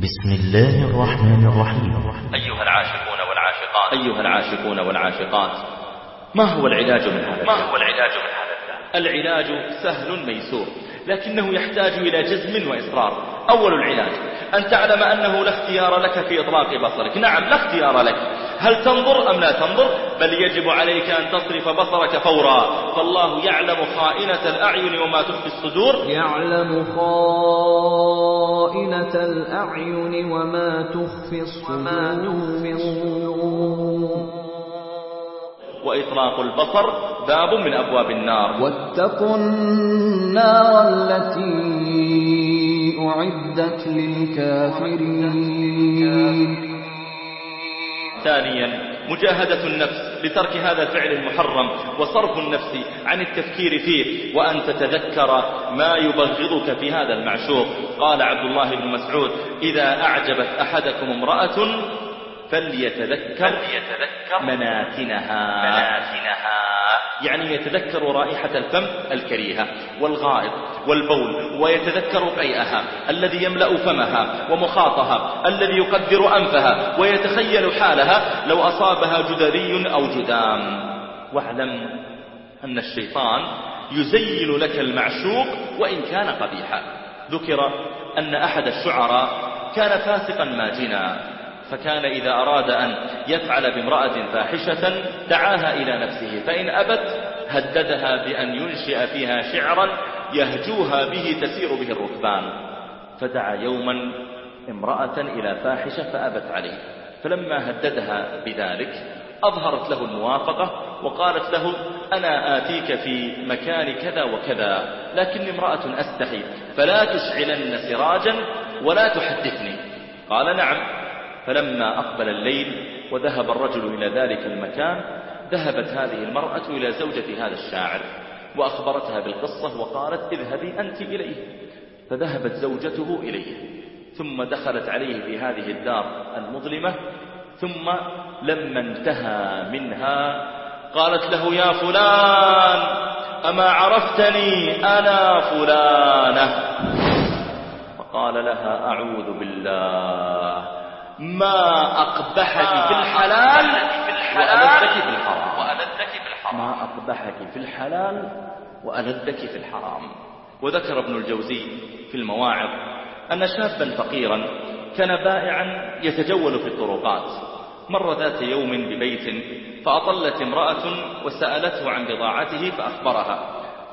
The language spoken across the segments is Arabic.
بسم الله الرحمن الرحيم. أيها العاشقون والعاشقات. أيها العاشقون والعاشقات ما هو العلاج من هذا ما هو العلاج من هذا العلاج سهل ميسور لكنه يحتاج إلى جزم وإصرار. أول العلاج أن تعلم أنه لا اختيار لك في إطلاق بصرك. نعم لا اختيار لك. هل تنظر أم لا تنظر؟ بل يجب عليك أن تصرف بصرك فورا. فالله يعلم خائنة الأعين وما تخفي الصدور. يعلم خائنة الأعين وما تخفي الصدور. وإطلاق البصر باب من أبواب النار. واتقوا النار التي أعدت للكافرين. ثانيا مجاهدة النفس لترك هذا الفعل المحرم وصرف النفس عن التفكير فيه وأن تتذكر ما يبغضك في هذا المعشوق. قال عبد الله بن مسعود إذا أعجبت أحدكم امرأة فليتذكر, فليتذكر مناتنها, مناتنها يعني يتذكر رائحة الفم الكريهة والغائط والبول ويتذكر قيئها الذي يملأ فمها ومخاطها الذي يقدر أنفها ويتخيل حالها لو أصابها جدري أو جدام. واعلم أن الشيطان يزين لك المعشوق وإن كان قبيحا. ذكر أن أحد الشعراء كان فاسقا ماجنا. فكان إذا أراد أن يفعل بامرأة فاحشة دعاها إلى نفسه فإن أبت هددها بأن ينشئ فيها شعرا يهجوها به تسير به الركبان. فدعا يوما امرأة إلى فاحشة فأبت عليه فلما هددها بذلك أظهرت له الموافقة وقالت له أنا آتيك في مكان كذا وكذا لكن امرأة أستحي فلا تشعلن سراجا ولا تحدثني. قال نعم. فلما أقبل الليل وذهب الرجل إلى ذلك المكان ذهبت هذه المرأة إلى زوجة هذا الشاعر وأخبرتها بالقصة وقالت اذهبي أنت إليه. فذهبت زوجته إليه ثم دخلت عليه في هذه الدار المظلمة ثم لما انتهى منها قالت له يا فلان أما عرفتني أنا فلانة؟ فقال لها أعوذ بالله. ما أقبحك في الحلال وألذك في الحرام. ما أقبحك في الحلال وألذك في الحرام. وذكر ابن الجوزي في المواعظ أن شابا فقيرا كان بائعا يتجول في الطرقات. مر ذات يوم ببيت فأطلت امرأة وسألته عن بضاعته فأخبرها.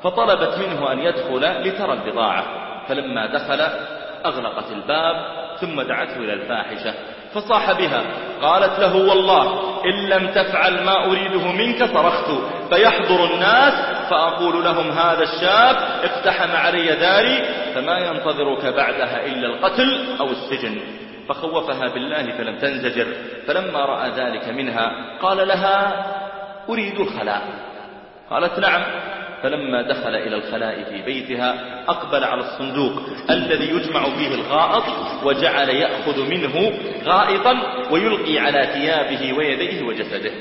فطلبت منه أن يدخل لترى البضاعة. فلما دخل أغلقت الباب ثم دعته إلى الفاحشة. فصاح بها. قالت له والله إن لم تفعل ما أريده منك صرخت. فيحضر الناس فأقول لهم هذا الشاب اقتحم علي داري فما ينتظرك بعدها إلا القتل أو السجن. فخوفها بالله فلم تنزجر. فلما رأى ذلك منها قال لها أريد الخلاء. قالت نعم. فلما دخل إلى الخلاء في بيتها أقبل على الصندوق الذي يجمع فيه الغائط وجعل يأخذ منه غائطا ويلقي على ثيابه ويديه وجسده.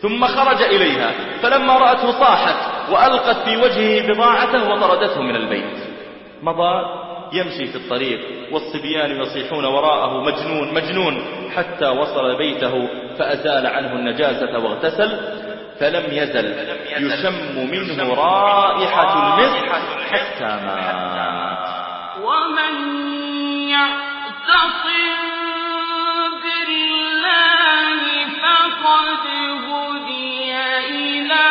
ثم خرج إليها فلما رأته صاحت وألقت في وجهه بضاعته وطردته من البيت. مضى يمشي في الطريق والصبيان يصيحون وراءه مجنون مجنون حتى وصل بيته فأزال عنه النجاسة واغتسل فلم يزل. يشم منه رائحة المسك حتى مات. ومن يعتصم بالله فقد هدي إلى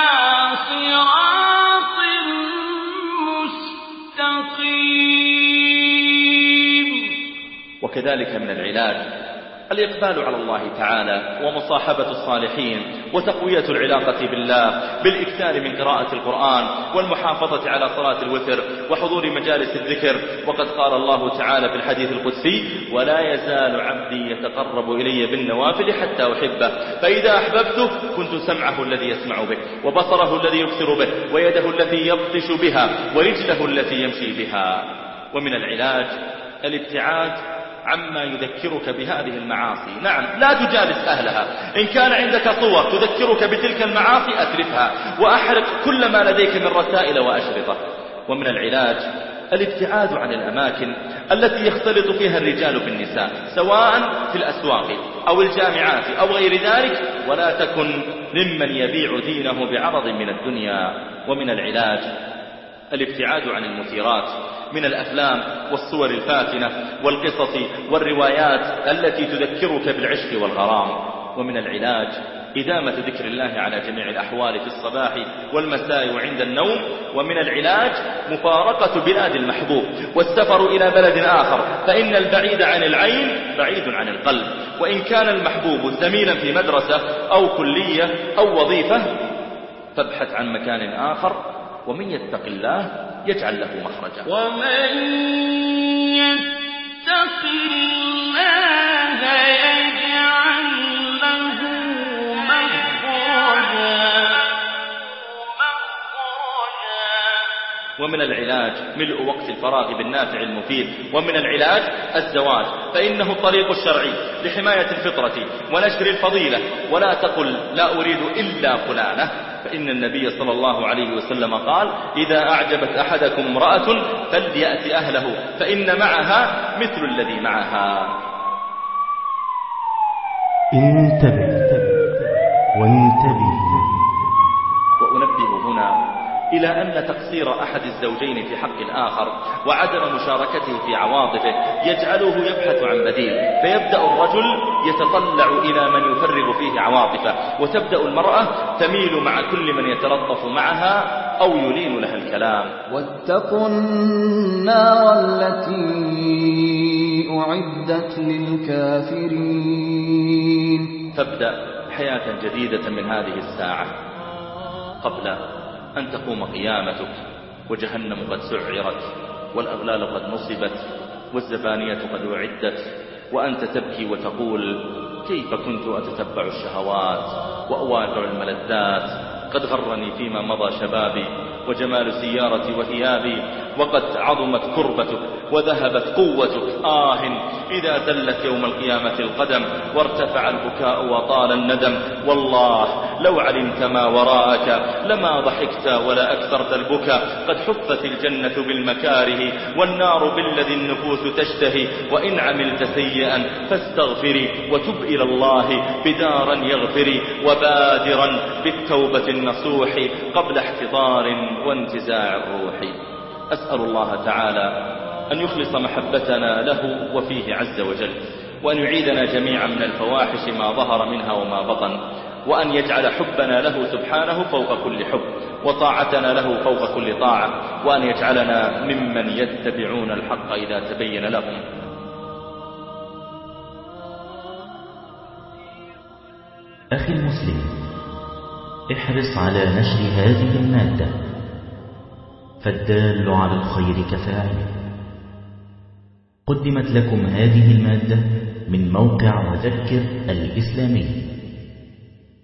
صراط مستقيم. وكذلك من العلاج. الإقبال على الله تعالى ومصاحبة الصالحين وتقوية العلاقة بالله بالإكثار من قراءة القرآن والمحافظة على صلاة الوتر وحضور مجالس الذكر. وقد قال الله تعالى في الحديث القدسي ولا يزال عبدي يتقرب إلي بالنوافل حتى أحبه فإذا أحببته كنت سمعه الذي يسمع به وبصره الذي يبصر به ويده التي يبطش بها ورجله التي يمشي بها. ومن العلاج الابتعاد عما يذكرك بهذه المعاصي. نعم لا تجالس أهلها. إن كان عندك صور تذكرك بتلك المعاصي أترفها. وأحرق كل ما لديك من رسائل وأشرطة. ومن العلاج الابتعاد عن الأماكن التي يختلط فيها الرجال بالنساء سواء في الأسواق أو الجامعات أو غير ذلك. ولا تكن ممن يبيع دينه بعرض من الدنيا. ومن العلاج الابتعاد عن المثيرات من الأفلام والصور الفاتنة والقصص والروايات التي تذكرك بالعشق والغرام. ومن العلاج إدامة ذكر الله على جميع الأحوال في الصباح والمساء وعند النوم. ومن العلاج مفارقة بلاد المحبوب والسفر إلى بلد آخر. فإن البعيد عن العين بعيد عن القلب. وإن كان المحبوب زميلا في مدرسة أو كلية أو وظيفة فابحث عن مكان آخر ومن يتق الله يجعل له مخرجا. ومن يتق الله يجعل له مخرجا. ومن العلاج ملء وقت الفراغ بالنافع المفيد. ومن العلاج الزواج. فإنه الطريق الشرعي لحماية الفطرة ونشر الفضيلة. ولا تقل لا أريد إلا فلانة. فإن النبي صلى الله عليه وسلم قال إذا أعجبت أحدكم امرأة فليأت أهله فإن معها مثل الذي معها. انتبه وانتبه. وأنبه هنا إلى أن تقصير أحد الزوجين في حق الآخر وعدم مشاركته في عواطفه يجعله يبحث عن بديل فيبدأ الرجل يتطلع إلى من يفرغ فيه عواطفه وتبدأ المرأة تميل مع كل من يتلطف معها أو يلين لها الكلام. واتقوا النار التي أعدت للكافرين. تبدأ حياة جديدة من هذه الساعة. قبل أن تقوم قيامتك وجهنم قد سعرت والأغلال قد نصبت والزبانية قد أعدت وأنت تبكي وتقول كيف كنت أتتبع الشهوات وأوافر الملذات؟ قد غرني فيما مضى شبابي وجمال سيارتي وثيابي وقد عظمت كربتك وذهبت قوتك. آه إذا زلت يوم القيامة القدم وارتفع البكاء وطال الندم والله لو علمت ما وراءك لما ضحكت ولا أكثرت البكاء. قد حفت الجنة بالمكاره والنار بالذي النفوس تشتهي. وإن عملت سيئا فاستغفري وتب إلى الله بدارا يغفري وبادرا بالتوبة النصوح قبل احتضار وانتزاع الروح أسأل الله تعالى أن يخلص محبتنا له وفيه عز وجل وأن يعيدنا جميعا من الفواحش ما ظهر منها وما بطن وأن يجعل حبنا له سبحانه فوق كل حب وطاعتنا له فوق كل طاعة وأن يجعلنا ممن يتبعون الحق إذا تبين لهم. أخي المسلم احرص على نشر هذه المادة. فالدال على الخير كفاعله قدمت لكم هذه المادة من موقع وذكر الإسلامي.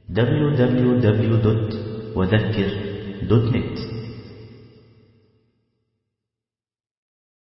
www.وذكر.net